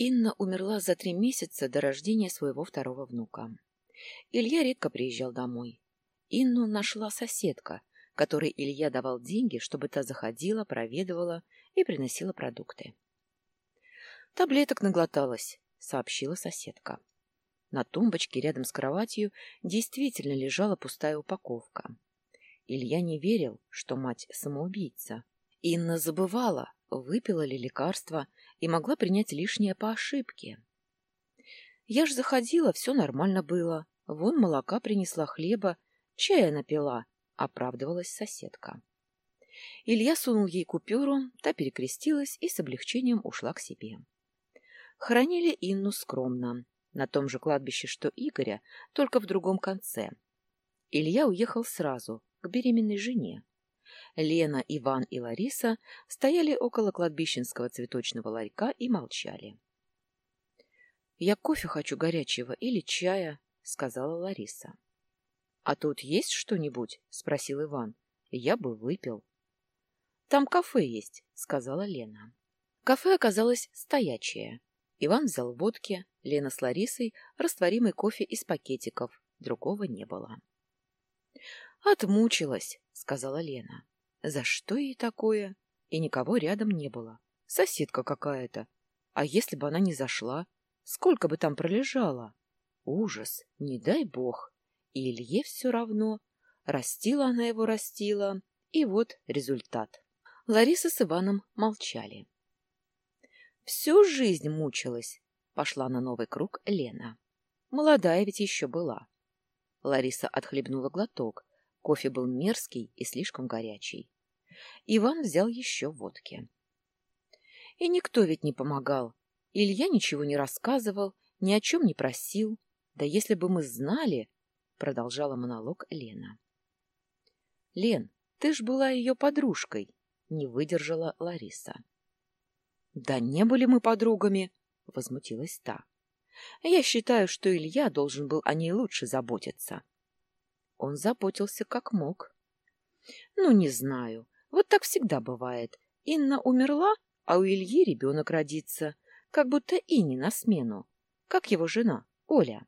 Инна умерла за три месяца до рождения своего второго внука. Илья редко приезжал домой. Инну нашла соседка, которой Илья давал деньги, чтобы та заходила, проведывала и приносила продукты. «Таблеток наглоталась», — сообщила соседка. На тумбочке рядом с кроватью действительно лежала пустая упаковка. Илья не верил, что мать самоубийца. Инна забывала, выпила ли лекарство и могла принять лишнее по ошибке. Я ж заходила, все нормально было. Вон молока принесла хлеба, чая напила, оправдывалась соседка. Илья сунул ей купюру, та перекрестилась и с облегчением ушла к себе. Хоронили Инну скромно, на том же кладбище, что Игоря, только в другом конце. Илья уехал сразу, к беременной жене. Лена, Иван и Лариса стояли около кладбищенского цветочного ларька и молчали. — Я кофе хочу горячего или чая, — сказала Лариса. — А тут есть что-нибудь? — спросил Иван. — Я бы выпил. — Там кафе есть, — сказала Лена. Кафе оказалось стоячее. Иван взял водки, Лена с Ларисой растворимый кофе из пакетиков. Другого не было. «Отмучилась», — сказала Лена. «За что ей такое?» И никого рядом не было. Соседка какая-то. А если бы она не зашла? Сколько бы там пролежала? Ужас, не дай бог. И Илье все равно. Растила она его, растила. И вот результат. Лариса с Иваном молчали. Всю жизнь мучилась, пошла на новый круг Лена. Молодая ведь еще была. Лариса отхлебнула глоток. Кофе был мерзкий и слишком горячий. Иван взял еще водки. И никто ведь не помогал. Илья ничего не рассказывал, ни о чем не просил. Да если бы мы знали, — продолжала монолог Лена. — Лен, ты ж была ее подружкой, — не выдержала Лариса. Да не были мы подругами, возмутилась та. Я считаю, что Илья должен был о ней лучше заботиться. Он заботился как мог. Ну, не знаю. Вот так всегда бывает. Инна умерла, а у Ильи ребенок родится. Как будто Инне на смену. Как его жена, Оля.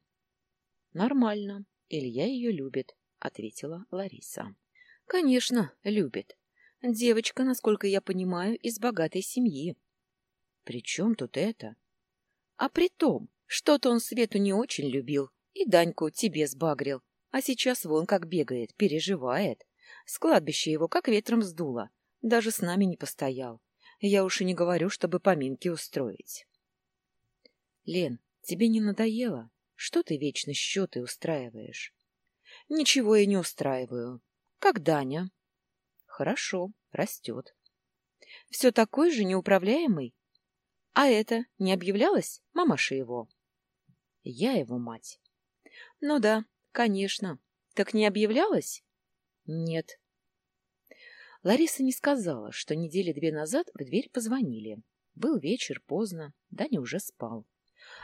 Нормально. Илья ее любит, ответила Лариса. Конечно, любит. Девочка, насколько я понимаю, из богатой семьи. При чем тут это? А при том, что-то он Свету не очень любил, и Даньку тебе сбагрил, а сейчас вон как бегает, переживает. С кладбища его как ветром сдуло, даже с нами не постоял. Я уж и не говорю, чтобы поминки устроить. Лен, тебе не надоело? Что ты вечно счеты устраиваешь? Ничего я не устраиваю. Как Даня? Хорошо, растет. Все такой же неуправляемый? А это не объявлялось мамаша его? Я его мать. Ну да, конечно. Так не объявлялось? Нет. Лариса не сказала, что недели две назад в дверь позвонили. Был вечер, поздно, Даня уже спал.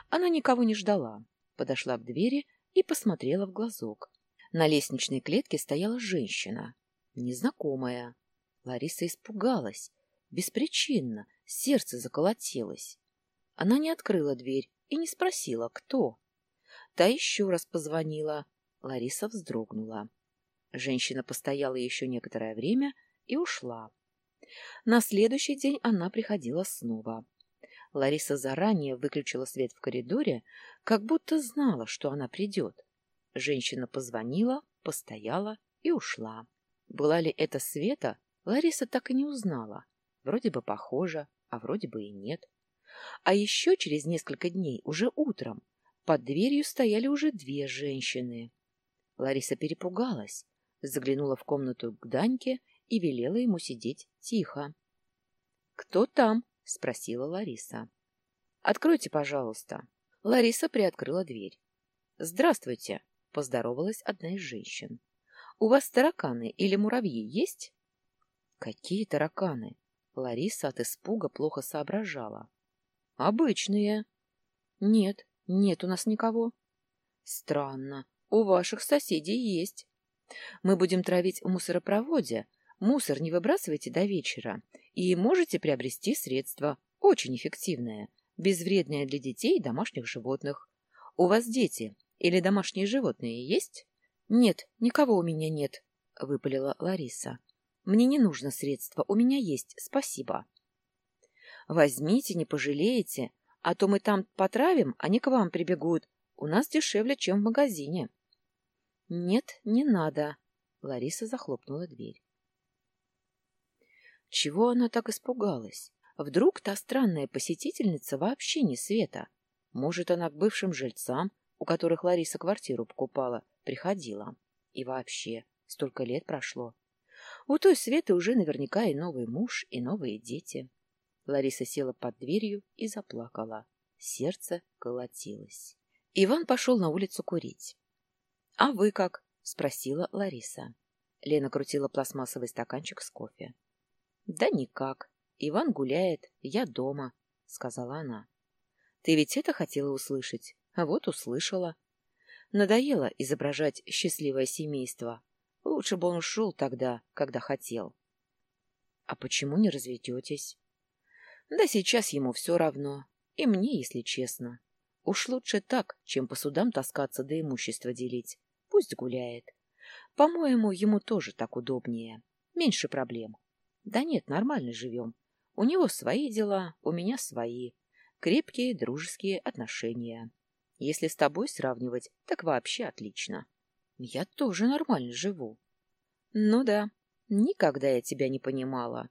Она никого не ждала. Подошла к двери и посмотрела в глазок. На лестничной клетке стояла женщина, незнакомая. Лариса испугалась. Беспричинно, сердце заколотилось. Она не открыла дверь и не спросила, кто. Та еще раз позвонила. Лариса вздрогнула. Женщина постояла еще некоторое время и ушла. На следующий день она приходила снова. Лариса заранее выключила свет в коридоре, как будто знала, что она придет. Женщина позвонила, постояла и ушла. Была ли это Света, Лариса так и не узнала. Вроде бы похоже, а вроде бы и нет. А еще через несколько дней, уже утром, под дверью стояли уже две женщины. Лариса перепугалась, заглянула в комнату к Даньке и велела ему сидеть тихо. — Кто там? — спросила Лариса. — Откройте, пожалуйста. Лариса приоткрыла дверь. — Здравствуйте, — поздоровалась одна из женщин. — У вас тараканы или муравьи есть? — Какие тараканы? Лариса от испуга плохо соображала. — Обычные. — Нет, нет у нас никого. — Странно. У ваших соседей есть. Мы будем травить в мусоропроводе. Мусор не выбрасывайте до вечера. И можете приобрести средства. Очень эффективное. безвредная для детей и домашних животных. У вас дети или домашние животные есть? Нет, никого у меня нет, выпалила Лариса. Мне не нужно средства, у меня есть, спасибо. Возьмите, не пожалеете, а то мы там потравим, они к вам прибегут. У нас дешевле, чем в магазине. Нет, не надо. Лариса захлопнула дверь. Чего она так испугалась? Вдруг та странная посетительница вообще не Света? Может, она к бывшим жильцам, у которых Лариса квартиру покупала, приходила. И вообще, столько лет прошло. У той Светы уже наверняка и новый муж, и новые дети. Лариса села под дверью и заплакала. Сердце колотилось. Иван пошел на улицу курить. — А вы как? — спросила Лариса. Лена крутила пластмассовый стаканчик с кофе. — Да никак. Иван гуляет, я дома, — сказала она. — Ты ведь это хотела услышать, а вот услышала. Надоело изображать счастливое семейство. Лучше бы он ушел тогда, когда хотел. — А почему не разведетесь? — Да сейчас ему все равно. И мне, если честно. Уж лучше так, чем по судам таскаться да имущество делить. Пусть гуляет. По-моему, ему тоже так удобнее. Меньше проблем. Да нет, нормально живем. У него свои дела, у меня свои. Крепкие дружеские отношения. Если с тобой сравнивать, так вообще отлично. Я тоже нормально живу. Ну да, никогда я тебя не понимала.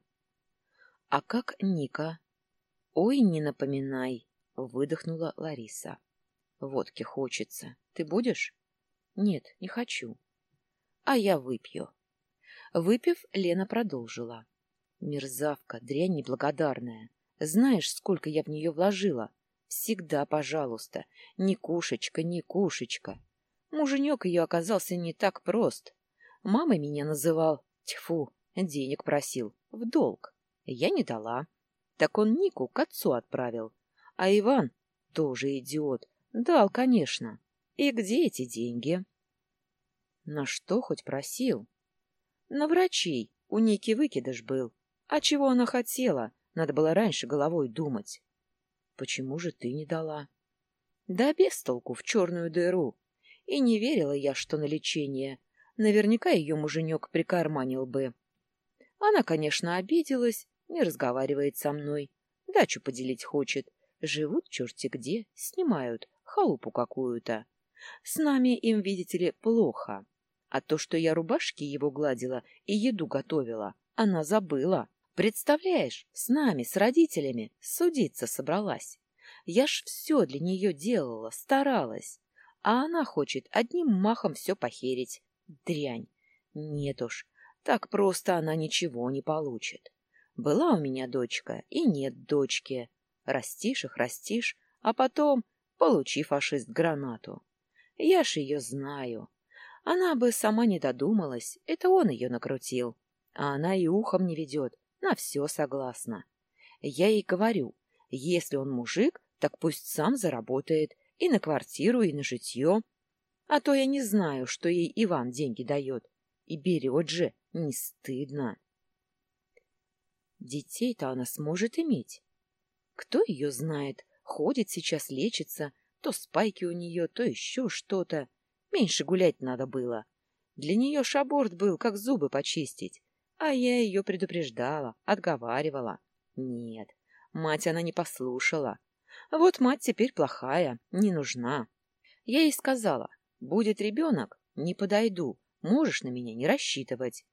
А как Ника? Ой, не напоминай, выдохнула Лариса. Водки хочется. Ты будешь? Нет, не хочу. А я выпью. Выпив, Лена продолжила. Мерзавка, дрянь неблагодарная. Знаешь, сколько я в нее вложила? Всегда, пожалуйста. Ни кушечка, ни кушечка. Муженек ее оказался не так прост. Мама меня называл. Тьфу, денег просил. В долг. Я не дала. Так он Нику к отцу отправил. А Иван тоже идиот. Дал, конечно. И где эти деньги? На что хоть просил? На врачей. У Ники выкидыш был. А чего она хотела? Надо было раньше головой думать. Почему же ты не дала? Да без толку в черную дыру. И не верила я, что на лечение. Наверняка ее муженек прикарманил бы. Она, конечно, обиделась, не разговаривает со мной. Дачу поделить хочет. Живут черти где, снимают, халупу какую-то. С нами им, видите ли, плохо. А то, что я рубашки его гладила и еду готовила, она забыла. Представляешь, с нами, с родителями, судиться собралась. Я ж все для нее делала, старалась. А она хочет одним махом все похерить. Дрянь. Нет уж, так просто она ничего не получит. Была у меня дочка, и нет дочки. Растишь их, растишь, а потом получи, фашист, гранату. Я ж ее знаю. Она бы сама не додумалась, это он ее накрутил. А она и ухом не ведет, на все согласна. Я ей говорю, если он мужик, так пусть сам заработает и на квартиру, и на житье. А то я не знаю, что ей Иван деньги дает. И берет же, не стыдно. Детей-то она сможет иметь. Кто ее знает, ходит сейчас, лечится, то спайки у нее, то еще что-то. Меньше гулять надо было. Для нее шаборт был, как зубы почистить. А я ее предупреждала, отговаривала. Нет, мать она не послушала. Вот мать теперь плохая, не нужна. Я ей сказала, будет ребенок, не подойду, можешь на меня не рассчитывать.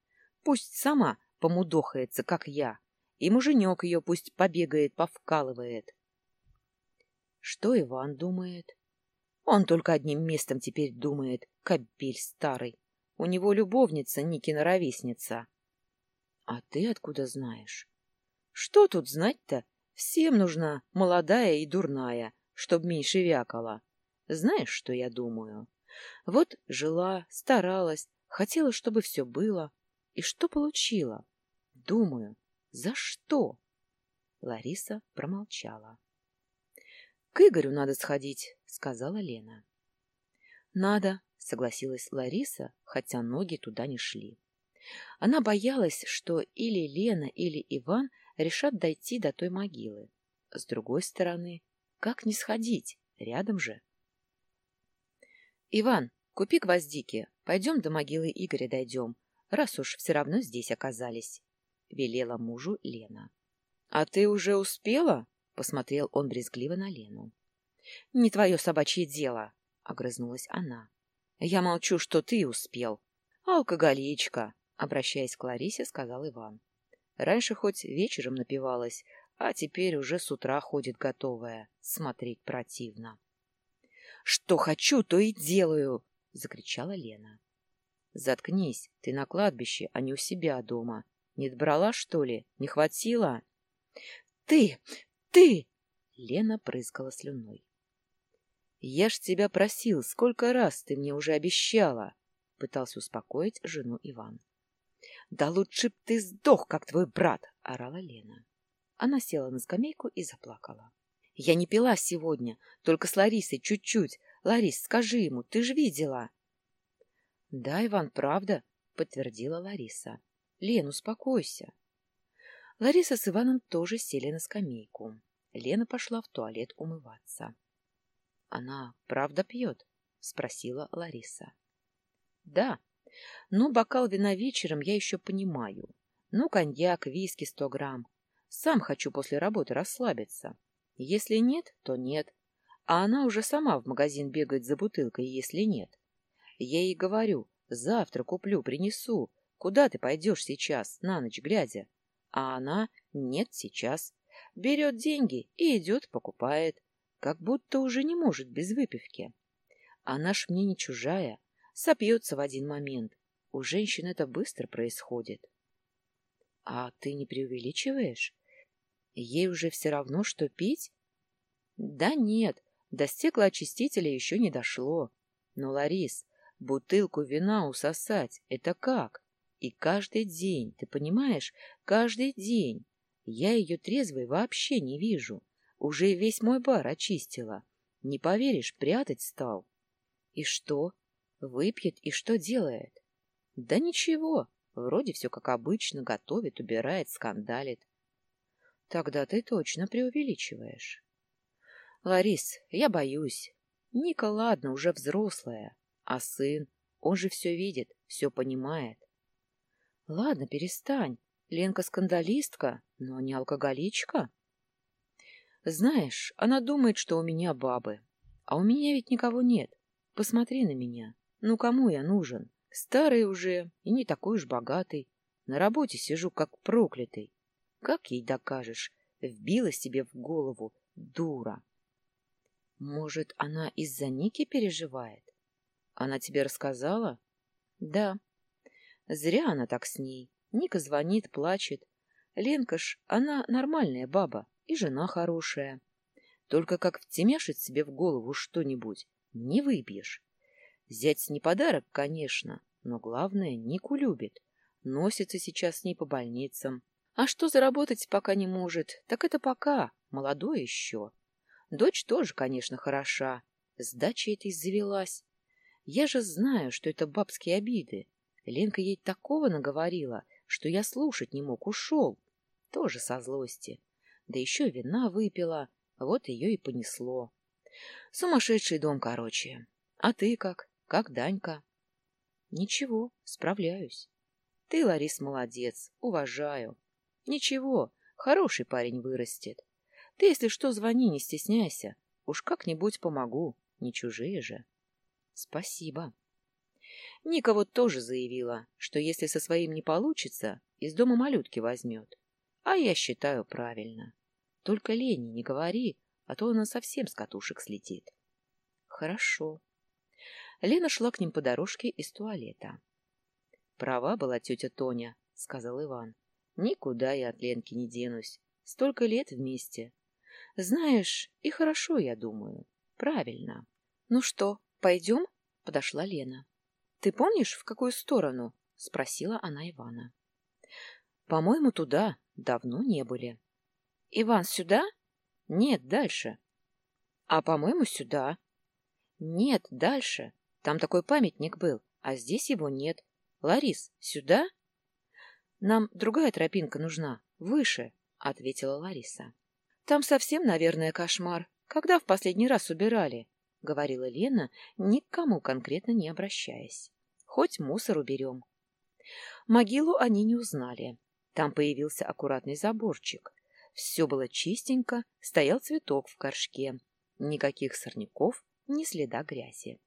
Пусть сама помудохается, как я, и муженек ее пусть побегает, повкалывает. Что Иван думает? Он только одним местом теперь думает, кобель старый. У него любовница Никина ровесница. А ты откуда знаешь? Что тут знать-то? Всем нужна молодая и дурная, чтоб меньше вякала. Знаешь, что я думаю? Вот жила, старалась, хотела, чтобы все было. И что получила? Думаю, за что? Лариса промолчала. — К Игорю надо сходить, — сказала Лена. — Надо, — согласилась Лариса, хотя ноги туда не шли. Она боялась, что или Лена, или Иван решат дойти до той могилы. С другой стороны, Как не сходить? Рядом же. Иван, купи гвоздики. Пойдем до могилы Игоря дойдем, раз уж все равно здесь оказались. Велела мужу Лена. — А ты уже успела? — посмотрел он брезгливо на Лену. — Не твое собачье дело, — огрызнулась она. — Я молчу, что ты успел. — Алкоголичка, — обращаясь к Ларисе, сказал Иван. Раньше хоть вечером напивалась, а теперь уже с утра ходит готовая. Смотреть противно. — Что хочу, то и делаю! — закричала Лена. — Заткнись, ты на кладбище, а не у себя дома. Не добрала, что ли? Не хватило? — Ты! Ты! — Лена прыскала слюной. — Я ж тебя просил, сколько раз ты мне уже обещала! — пытался успокоить жену Иван. — Да лучше б ты сдох, как твой брат! — орала Лена. Она села на скамейку и заплакала. — Я не пила сегодня, только с Ларисой чуть-чуть. Ларис, скажи ему, ты же видела. — Да, Иван, правда, — подтвердила Лариса. — Лен, успокойся. Лариса с Иваном тоже сели на скамейку. Лена пошла в туалет умываться. — Она правда пьет? — спросила Лариса. — Да. Ну, бокал вина вечером я еще понимаю. Ну, коньяк, виски сто грамм. Сам хочу после работы расслабиться. Если нет, то нет. А она уже сама в магазин бегает за бутылкой, если нет. Я ей говорю, завтра куплю, принесу. Куда ты пойдешь сейчас, на ночь глядя? А она нет сейчас. Берет деньги и идет, покупает. Как будто уже не может без выпивки. Она ж мне не чужая. Сопьется в один момент. У женщин это быстро происходит. А ты не преувеличиваешь? Ей уже все равно, что пить? Да нет, до стеклоочистителя еще не дошло. Но, Ларис, бутылку вина усосать — это как? И каждый день, ты понимаешь, каждый день. Я ее трезвой вообще не вижу. Уже весь мой бар очистила. Не поверишь, прятать стал. И что? Выпьет и что делает? Да ничего, вроде все как обычно, готовит, убирает, скандалит. Тогда ты точно преувеличиваешь. Ларис, я боюсь. Ника, ладно, уже взрослая. А сын, он же все видит, все понимает. Ладно, перестань. Ленка скандалистка, но не алкоголичка. Знаешь, она думает, что у меня бабы. А у меня ведь никого нет. Посмотри на меня. Ну, кому я нужен? Старый уже и не такой уж богатый. На работе сижу как проклятый. Как ей докажешь? Вбила себе в голову. Дура. Может, она из-за Ники переживает? Она тебе рассказала? Да. Зря она так с ней. Ника звонит, плачет. Ленка ж, она нормальная баба и жена хорошая. Только как втемяшит себе в голову что-нибудь, не выбьешь. Зять не подарок, конечно, но главное, Нику любит. Носится сейчас с ней по больницам. А что заработать пока не может, так это пока, молодой еще. Дочь тоже, конечно, хороша. С дачей этой завелась. Я же знаю, что это бабские обиды. Ленка ей такого наговорила, что я слушать не мог, ушел. Тоже со злости. Да еще вина выпила, вот ее и понесло. Сумасшедший дом, короче. А ты как? Как Данька? Ничего, справляюсь. Ты, Ларис, молодец, уважаю. Ничего, хороший парень вырастет. Ты, если что, звони, не стесняйся. Уж как-нибудь помогу, не чужие же. Спасибо. Ника вот тоже заявила, что если со своим не получится, из дома малютки возьмет. А я считаю правильно. Только Лене не говори, а то она совсем с катушек слетит. Хорошо. Лена шла к ним по дорожке из туалета. Права была тетя Тоня, сказал Иван. Никуда я от Ленки не денусь. Столько лет вместе. Знаешь, и хорошо, я думаю. Правильно. Ну что, пойдем? Подошла Лена. Ты помнишь, в какую сторону? Спросила она Ивана. По-моему, туда. Давно не были. Иван, сюда? Нет, дальше. А, по-моему, сюда. Нет, дальше. Там такой памятник был, а здесь его нет. Ларис, сюда? Нам другая тропинка нужна, выше, — ответила Лариса. Там совсем, наверное, кошмар. Когда в последний раз убирали? — говорила Лена, ни к кому конкретно не обращаясь. Хоть мусор уберем. Могилу они не узнали. Там появился аккуратный заборчик. Все было чистенько, стоял цветок в горшке. Никаких сорняков, ни следа грязи.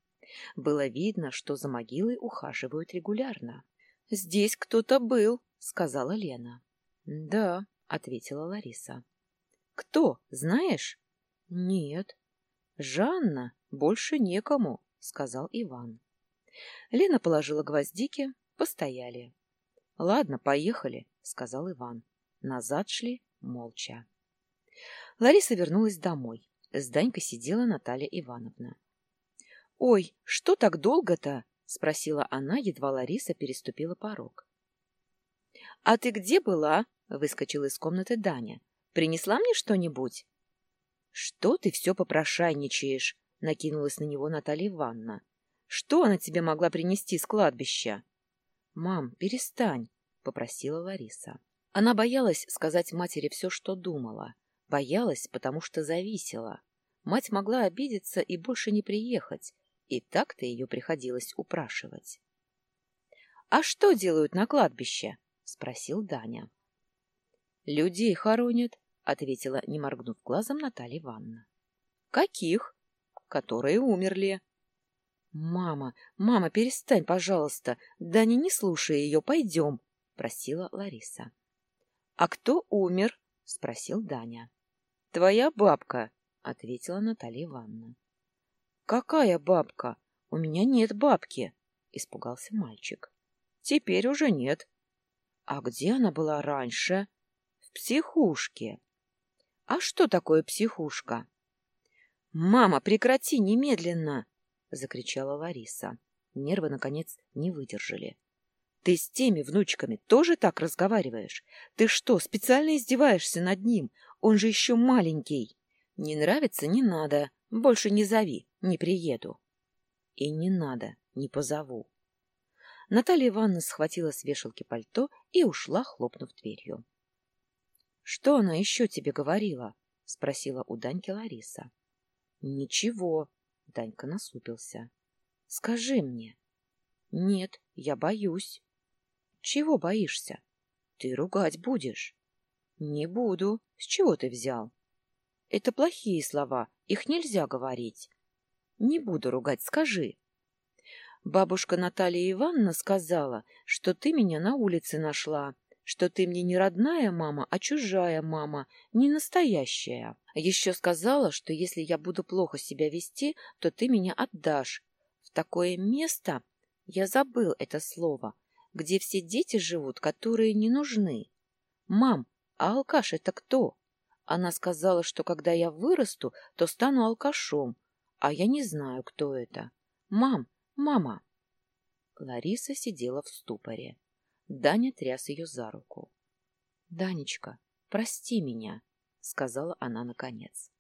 Было видно, что за могилой ухаживают регулярно. — Здесь кто-то был, — сказала Лена. — Да, — ответила Лариса. — Кто, знаешь? — Нет. — Жанна, больше некому, — сказал Иван. Лена положила гвоздики, постояли. — Ладно, поехали, — сказал Иван. Назад шли молча. Лариса вернулась домой. С Данькой сидела Наталья Ивановна. — Ой, что так долго-то? — спросила она, едва Лариса переступила порог. — А ты где была? — выскочила из комнаты Даня. — Принесла мне что-нибудь? — Что ты все попрошайничаешь? — накинулась на него Наталья Ивановна. — Что она тебе могла принести с кладбища? — Мам, перестань, — попросила Лариса. Она боялась сказать матери все, что думала. Боялась, потому что зависела. Мать могла обидеться и больше не приехать, и так-то ее приходилось упрашивать. — А что делают на кладбище? — спросил Даня. — Людей хоронят, — ответила, не моргнув глазом, Наталья Ивановна. — Каких? — Которые умерли. — Мама, мама, перестань, пожалуйста. Даня, не слушай ее, пойдем, — просила Лариса. — А кто умер? — спросил Даня. — Твоя бабка, — ответила Наталья Ивановна. «Какая бабка? У меня нет бабки!» — испугался мальчик. «Теперь уже нет». «А где она была раньше?» «В психушке». «А что такое психушка?» «Мама, прекрати немедленно!» — закричала Лариса. Нервы, наконец, не выдержали. «Ты с теми внучками тоже так разговариваешь? Ты что, специально издеваешься над ним? Он же еще маленький!» «Не нравится — не надо. Больше не зови, не приеду. И не надо, не позову. Наталья Ивановна схватила с вешалки пальто и ушла, хлопнув дверью. — Что она еще тебе говорила? — спросила у Даньки Лариса. — Ничего. Данька насупился. — Скажи мне. — Нет, я боюсь. — Чего боишься? — Ты ругать будешь. — Не буду. С чего ты взял? — Это плохие слова, их нельзя говорить. Не буду ругать, скажи. Бабушка Наталья Ивановна сказала, что ты меня на улице нашла, что ты мне не родная мама, а чужая мама, не настоящая. Еще сказала, что если я буду плохо себя вести, то ты меня отдашь. В такое место, я забыл это слово, где все дети живут, которые не нужны. Мам, а алкаш это кто? Она сказала, что когда я вырасту, то стану алкашом, а я не знаю, кто это. Мам, мама. Лариса сидела в ступоре. Даня тряс ее за руку. — Данечка, прости меня, — сказала она наконец.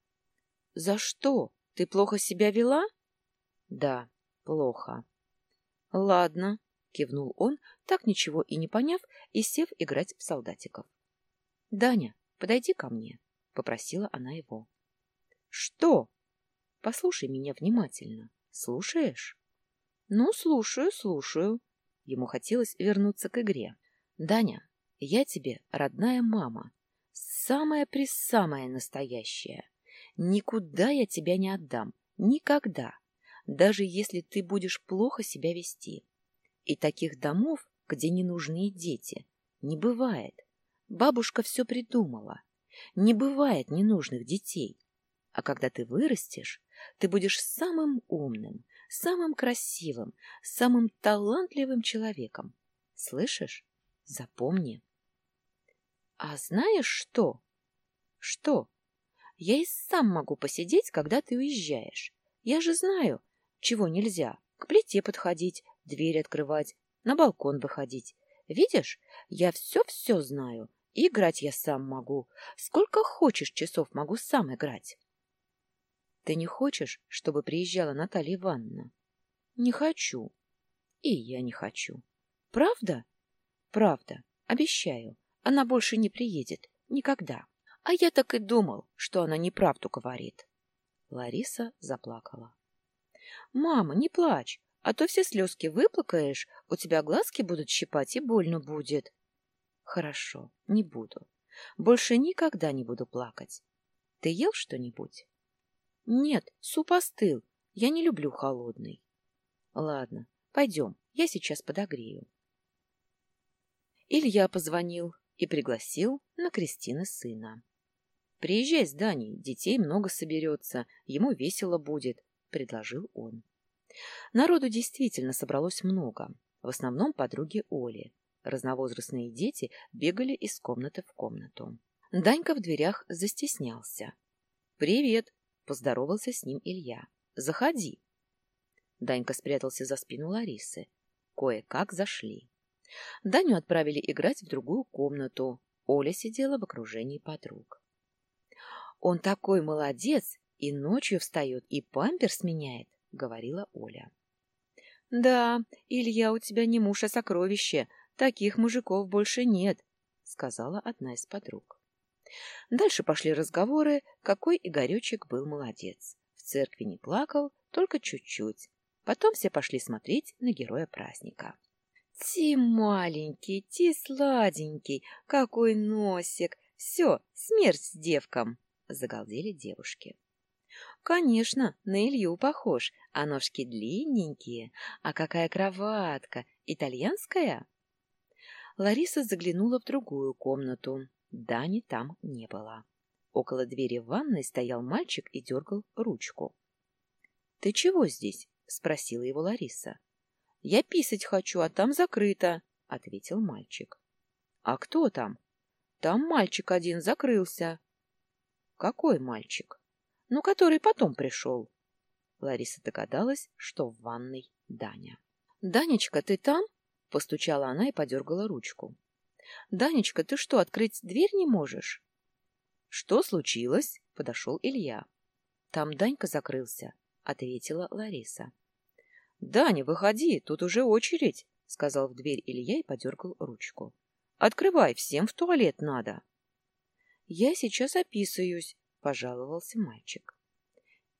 — За что? Ты плохо себя вела? — Да, плохо. — Ладно, — кивнул он, так ничего и не поняв, и сев играть в солдатиков. — Даня, Подойди ко мне, — попросила она его. — Что? — Послушай меня внимательно. Слушаешь? — Ну, слушаю, слушаю. Ему хотелось вернуться к игре. — Даня, я тебе родная мама. Самая-присамая настоящая. Никуда я тебя не отдам. Никогда. Даже если ты будешь плохо себя вести. И таких домов, где не нужны дети, не бывает. Бабушка все придумала. Не бывает ненужных детей. А когда ты вырастешь, ты будешь самым умным, самым красивым, самым талантливым человеком. Слышишь? Запомни. А знаешь что? Что? Я и сам могу посидеть, когда ты уезжаешь. Я же знаю, чего нельзя. К плите подходить, дверь открывать, на балкон выходить. Видишь, я все-все знаю. играть я сам могу. Сколько хочешь часов могу сам играть. Ты не хочешь, чтобы приезжала Наталья Ивановна? Не хочу. И я не хочу. Правда? Правда. Обещаю. Она больше не приедет. Никогда. А я так и думал, что она неправду говорит. Лариса заплакала. «Мама, не плачь, а то все слезки выплакаешь, у тебя глазки будут щипать и больно будет». «Хорошо, не буду. Больше никогда не буду плакать. Ты ел что-нибудь?» «Нет, суп остыл. Я не люблю холодный». «Ладно, пойдем, я сейчас подогрею». Илья позвонил и пригласил на Кристины сына. «Приезжай с Даней, детей много соберется, ему весело будет», — предложил он. Народу действительно собралось много, в основном подруги Оли. Разновозрастные дети бегали из комнаты в комнату. Данька в дверях застеснялся. «Привет!» — поздоровался с ним Илья. «Заходи!» Данька спрятался за спину Ларисы. Кое-как зашли. Даню отправили играть в другую комнату. Оля сидела в окружении подруг. Он такой молодец, и ночью встает, и памперс меняет, — говорила Оля. — Да, Илья, у тебя не муж, а сокровище. Таких мужиков больше нет, — сказала одна из подруг. Дальше пошли разговоры, какой Игоречек был молодец. В церкви не плакал, только чуть-чуть. Потом все пошли смотреть на героя праздника. «Ти маленький, ти сладенький, какой носик! Все, смерть с девкам!» — загалдели девушки. «Конечно, на Илью похож, а ножки длинненькие. А какая кроватка! Итальянская?» Лариса заглянула в другую комнату. Дани там не было. Около двери ванной стоял мальчик и дергал ручку. «Ты чего здесь?» — спросила его Лариса. «Я писать хочу, а там закрыто», — ответил мальчик. «А кто там?» «Там мальчик один закрылся». Какой мальчик? Ну, который потом пришел. Лариса догадалась, что в ванной Даня. «Данечка, ты там?» — постучала она и подергала ручку. «Данечка, ты что, открыть дверь не можешь?» «Что случилось?» — подошел Илья. «Там Данька закрылся», — ответила Лариса. «Даня, выходи, тут уже очередь», — сказал в дверь Илья и подергал ручку. «Открывай, всем в туалет надо». «Я сейчас описываюсь», — пожаловался мальчик.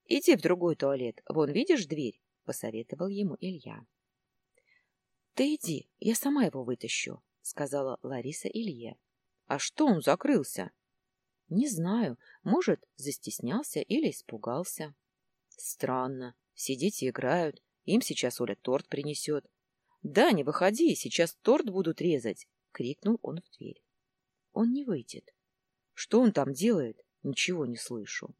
«Иди в другой туалет, вон видишь дверь?» — посоветовал ему Илья. «Ты иди, я сама его вытащу», — сказала Лариса Илье. «А что он закрылся?» «Не знаю, может, застеснялся или испугался». «Странно, все дети играют, им сейчас Оля торт принесет». «Даня, выходи, сейчас торт будут резать!» — крикнул он в дверь. «Он не выйдет. Что он там делает? Ничего не слышу.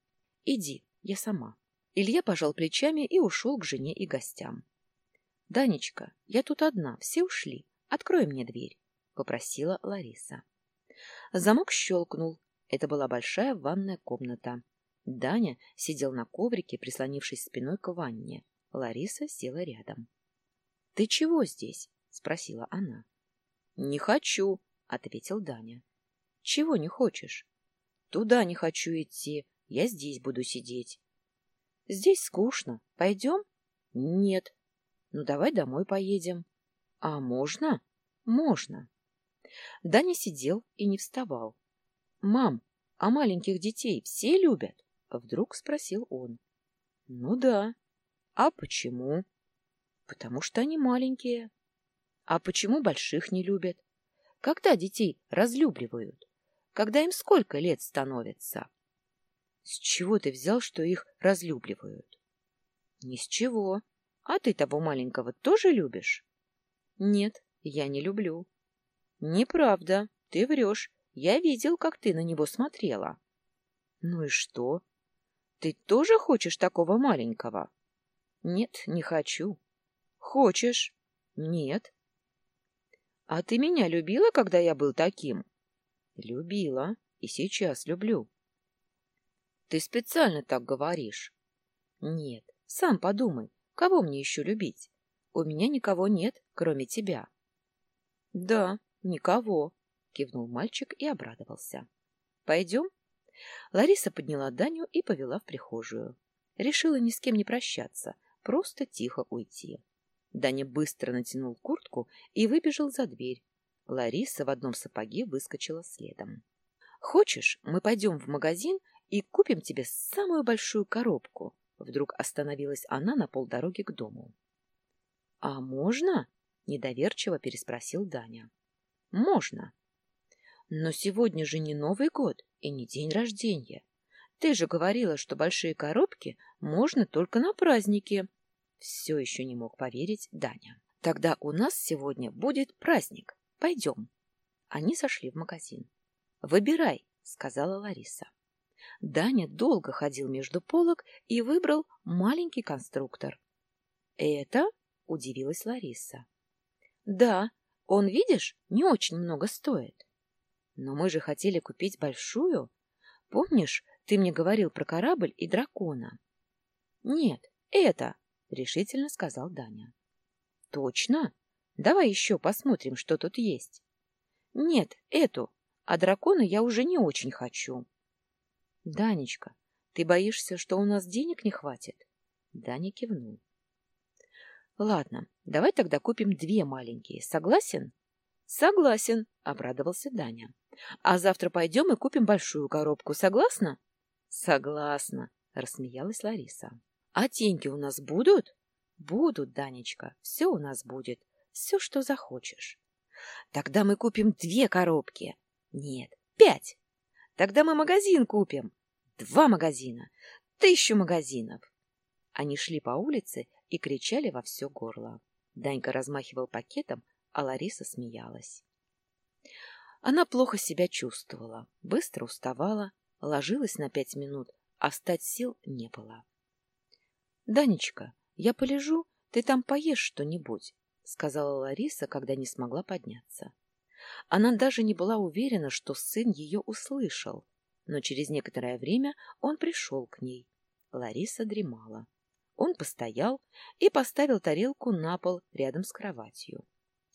Иди, я сама. Илья пожал плечами и ушел к жене и гостям. — Данечка, я тут одна, все ушли. Открой мне дверь, — попросила Лариса. Замок щелкнул. Это была большая ванная комната. Даня сидел на коврике, прислонившись спиной к ванне. Лариса села рядом. — Ты чего здесь? — спросила она. — Не хочу, — ответил Даня. Чего не хочешь? Туда не хочу идти. Я здесь буду сидеть. Здесь скучно. Пойдем? Нет. Ну, давай домой поедем. А можно? Можно. Даня сидел и не вставал. Мам, а маленьких детей все любят? Вдруг спросил он. Ну да. А почему? Потому что они маленькие. А почему больших не любят? Когда детей разлюбливают? когда им сколько лет становится? С чего ты взял, что их разлюбливают? Ни с чего. А ты того маленького тоже любишь? Нет, я не люблю. Неправда, ты врешь. Я видел, как ты на него смотрела. Ну и что? Ты тоже хочешь такого маленького? Нет, не хочу. Хочешь? Нет. А ты меня любила, когда я был таким? Любила. И сейчас люблю. Ты специально так говоришь. Нет, сам подумай, кого мне еще любить? У меня никого нет, кроме тебя. Да, никого, кивнул мальчик и обрадовался. Пойдем? Лариса подняла Даню и повела в прихожую. Решила ни с кем не прощаться, просто тихо уйти. Даня быстро натянул куртку и выбежал за дверь, Лариса в одном сапоге выскочила следом. Хочешь, мы пойдем в магазин и купим тебе самую большую коробку? Вдруг остановилась она на полдороги к дому. — А можно? — недоверчиво переспросил Даня. — Можно. Но сегодня же не Новый год и не день рождения. Ты же говорила, что большие коробки можно только на праздники. Все еще не мог поверить Даня. Тогда у нас сегодня будет праздник. Пойдем. Они сошли в магазин. Выбирай, сказала Лариса. Даня долго ходил между полок и выбрал маленький конструктор. Это? удивилась Лариса. Да, он, видишь, не очень много стоит. Но мы же хотели купить большую. Помнишь, ты мне говорил про корабль и дракона? Нет, это, решительно сказал Даня. Точно? Давай еще посмотрим, что тут есть. Нет, эту, а дракона я уже не очень хочу. Данечка, ты боишься, что у нас денег не хватит? Даня кивнул. Ладно, давай тогда купим две маленькие. Согласен? Согласен, обрадовался Даня. А завтра пойдем и купим большую коробку. Согласна? Согласна, рассмеялась Лариса. А деньги у нас будут? Будут, Данечка, все у нас будет. Все, что захочешь. Тогда мы купим две коробки. Нет, пять. Тогда мы магазин купим. Два магазина. Тысячу магазинов. Они шли по улице и кричали во все горло. Данька размахивал пакетом, а Лариса смеялась. Она плохо себя чувствовала, быстро уставала, ложилась на пять минут, а встать сил не было. — Данечка, я полежу, ты там поешь что-нибудь, — сказала Лариса, когда не смогла подняться. Она даже не была уверена, что сын ее услышал, но через некоторое время он пришел к ней. Лариса дремала. Он постоял и поставил тарелку на пол рядом с кроватью.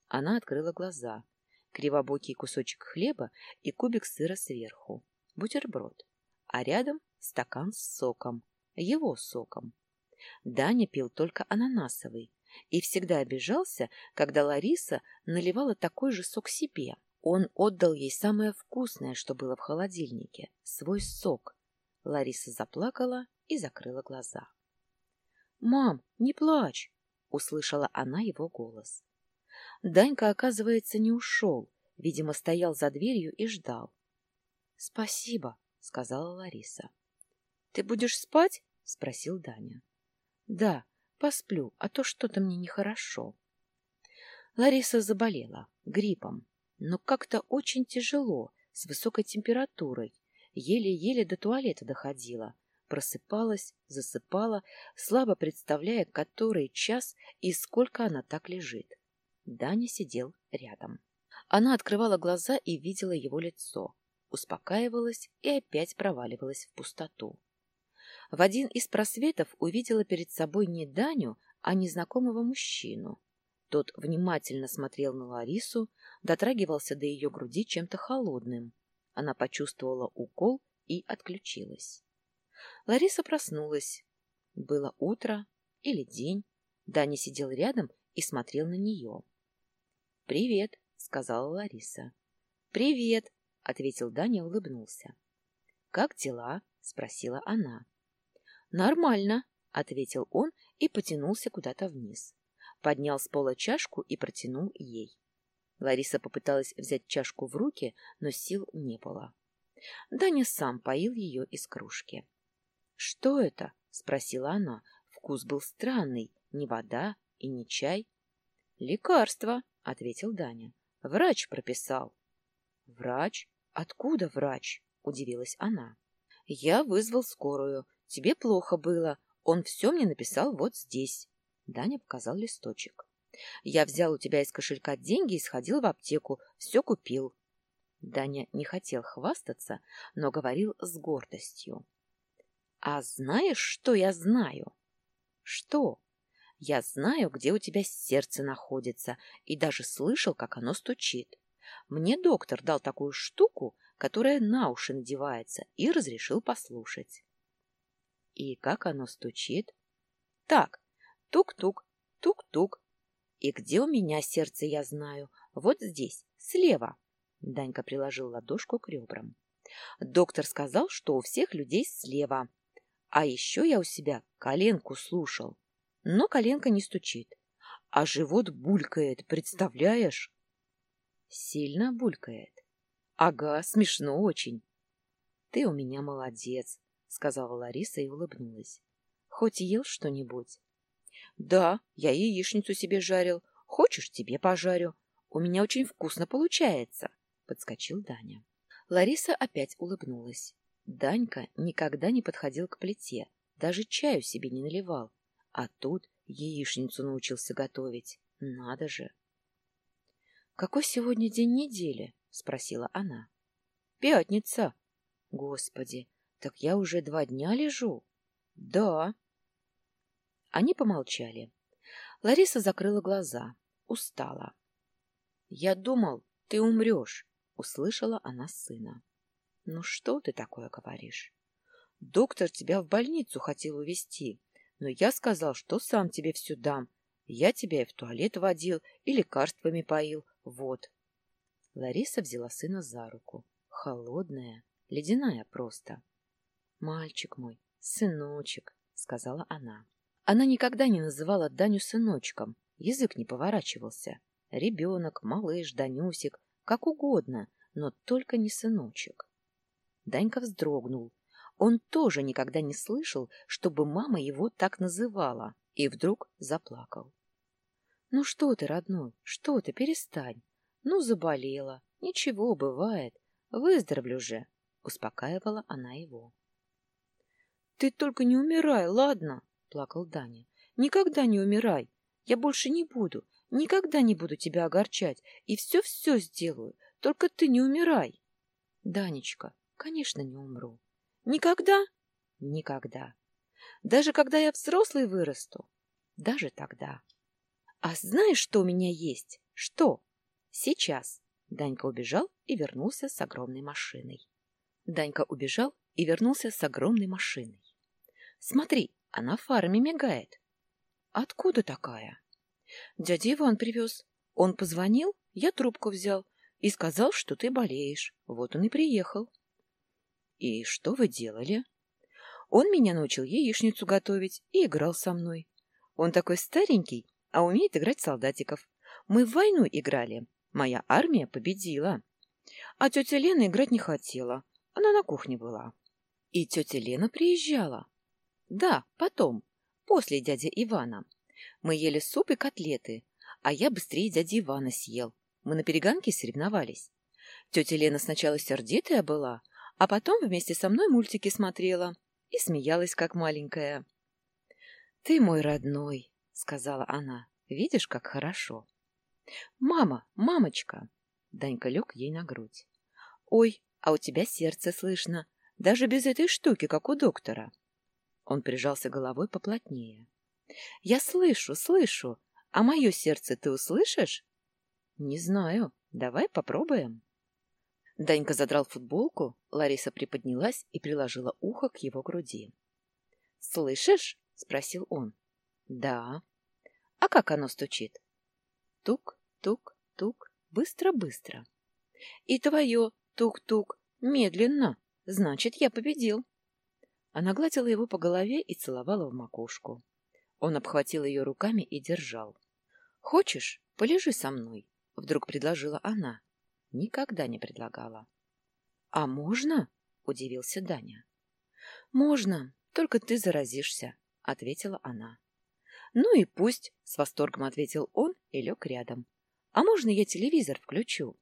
Она открыла глаза. Кривобокий кусочек хлеба и кубик сыра сверху. Бутерброд. А рядом стакан с соком. Его соком. Даня пил только ананасовый и всегда обижался, когда Лариса наливала такой же сок себе. Он отдал ей самое вкусное, что было в холодильнике — свой сок. Лариса заплакала и закрыла глаза. «Мам, не плачь!» — услышала она его голос. Данька, оказывается, не ушел, видимо, стоял за дверью и ждал. «Спасибо», — сказала Лариса. «Ты будешь спать?» — спросил Даня. «Да, посплю, а то что-то мне нехорошо». Лариса заболела гриппом, но как-то очень тяжело, с высокой температурой, еле-еле до туалета доходила, просыпалась, засыпала, слабо представляя, который час и сколько она так лежит. Даня сидел рядом. Она открывала глаза и видела его лицо, успокаивалась и опять проваливалась в пустоту. В один из просветов увидела перед собой не Даню, а незнакомого мужчину. Тот внимательно смотрел на Ларису, дотрагивался до ее груди чем-то холодным. Она почувствовала укол и отключилась. Лариса проснулась. Было утро или день. Даня сидел рядом и смотрел на нее. «Привет», — сказала Лариса. «Привет», — ответил Даня, улыбнулся. «Как дела?» — спросила она. «Нормально», — ответил он и потянулся куда-то вниз. Поднял с пола чашку и протянул ей. Лариса попыталась взять чашку в руки, но сил не было. Даня сам поил ее из кружки. «Что это?» — спросила она. Вкус был странный, не вода и не чай. «Лекарство», — ответил Даня. «Врач прописал». «Врач? Откуда врач?» — удивилась она. «Я вызвал скорую. Тебе плохо было. Он все мне написал вот здесь». Даня показал листочек. «Я взял у тебя из кошелька деньги и сходил в аптеку. Все купил». Даня не хотел хвастаться, но говорил с гордостью. А знаешь, что я знаю? Что? Я знаю, где у тебя сердце находится, и даже слышал, как оно стучит. Мне доктор дал такую штуку, которая на уши надевается, и разрешил послушать. И как оно стучит? Так, тук-тук, тук-тук. И где у меня сердце, я знаю. Вот здесь, слева. Данька приложил ладошку к ребрам. Доктор сказал, что у всех людей слева. А еще я у себя коленку слушал. Но коленка не стучит. А живот булькает, представляешь? Сильно булькает. Ага, смешно очень. Ты у меня молодец, сказала Лариса и улыбнулась. Хоть ел что-нибудь? Да, я яичницу себе жарил. Хочешь, тебе пожарю. У меня очень вкусно получается, подскочил Даня. Лариса опять улыбнулась. Данька никогда не подходил к плите, даже чаю себе не наливал. А тут яичницу научился готовить. Надо же! — Какой сегодня день недели? — спросила она. — Пятница. — Господи, так я уже два дня лежу? — Да. Они помолчали. Лариса закрыла глаза. Устала. — Я думал, ты умрешь, — услышала она сына. — Ну что ты такое говоришь? Доктор тебя в больницу хотел увезти, но я сказал, что сам тебе все дам. Я тебя и в туалет водил, и лекарствами поил. Вот. Лариса взяла сына за руку. Холодная, ледяная просто. — Мальчик мой, сыночек, — сказала она. Она никогда не называла Даню сыночком, язык не поворачивался. Ребенок, малыш, Данюсик, как угодно, но только не сыночек. Данька вздрогнул. Он тоже никогда не слышал, чтобы мама его так называла, и вдруг заплакал. — Ну что ты, родной, что ты, перестань. Ну, заболела. Ничего, бывает. Выздоровлю же, — успокаивала она его. — Ты только не умирай, ладно? — плакал Даня. — Никогда не умирай. Я больше не буду, никогда не буду тебя огорчать и все-все сделаю, только ты не умирай. — Данечка, конечно, не умру. — Никогда? — Никогда. Даже когда я взрослый вырасту? Даже тогда. — А знаешь, что у меня есть? Что? Сейчас. Данька убежал и вернулся с огромной машиной. Данька убежал и вернулся с огромной машиной. Смотри, она фарами мигает. Откуда такая? Дядя Иван привез. Он позвонил, я трубку взял и сказал, что ты болеешь. Вот он и приехал. И что вы делали? Он меня научил яичницу готовить и играл со мной. Он такой старенький, а умеет играть солдатиков. Мы в войну играли. Моя армия победила. А тетя Лена играть не хотела. Она на кухне была. И тетя Лена приезжала. Да, потом, после дяди Ивана. Мы ели суп и котлеты, а я быстрее дяди Ивана съел. Мы на перегонке соревновались. Тетя Лена сначала сердитая была, а потом вместе со мной мультики смотрела и смеялась, как маленькая. — Ты мой родной, — сказала она. — Видишь, как хорошо. — Мама, мамочка! Данька лег ей на грудь. — Ой, а у тебя сердце слышно, даже без этой штуки, как у доктора. Он прижался головой поплотнее. — Я слышу, слышу. А мое сердце ты услышишь? — Не знаю. Давай попробуем. Данька задрал футболку, Лариса приподнялась и приложила ухо к его груди. — Слышишь? — спросил он. — Да. — А как оно стучит? — Тук, тук, тук, быстро-быстро. — И твое тук-тук медленно. Значит, я победил. Она гладила его по голове и целовала в макушку. Он обхватил ее руками и держал. — Хочешь, полежи со мной? — вдруг предложила она. Никогда не предлагала. — А можно? — удивился Даня. — Можно, только ты заразишься, — ответила она. — Ну и пусть, — с восторгом ответил он и лег рядом. — А можно я телевизор включу?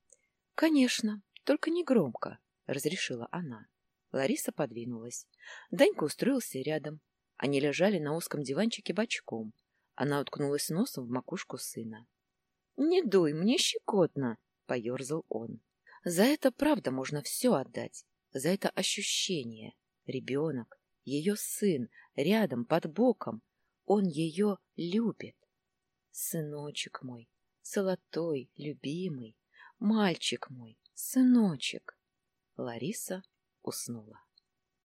— Конечно, только не громко, — разрешила она. Лариса подвинулась. Данька устроился рядом. Они лежали на узком диванчике бочком. Она уткнулась носом в макушку сына. — Не дуй, мне щекотно, — поерзал он. За это, правда, можно все отдать. За это ощущение. Ребенок, ее сын, рядом, под боком. Он ее любит. Сыночек мой, золотой, любимый, мальчик мой, сыночек. Лариса уснула.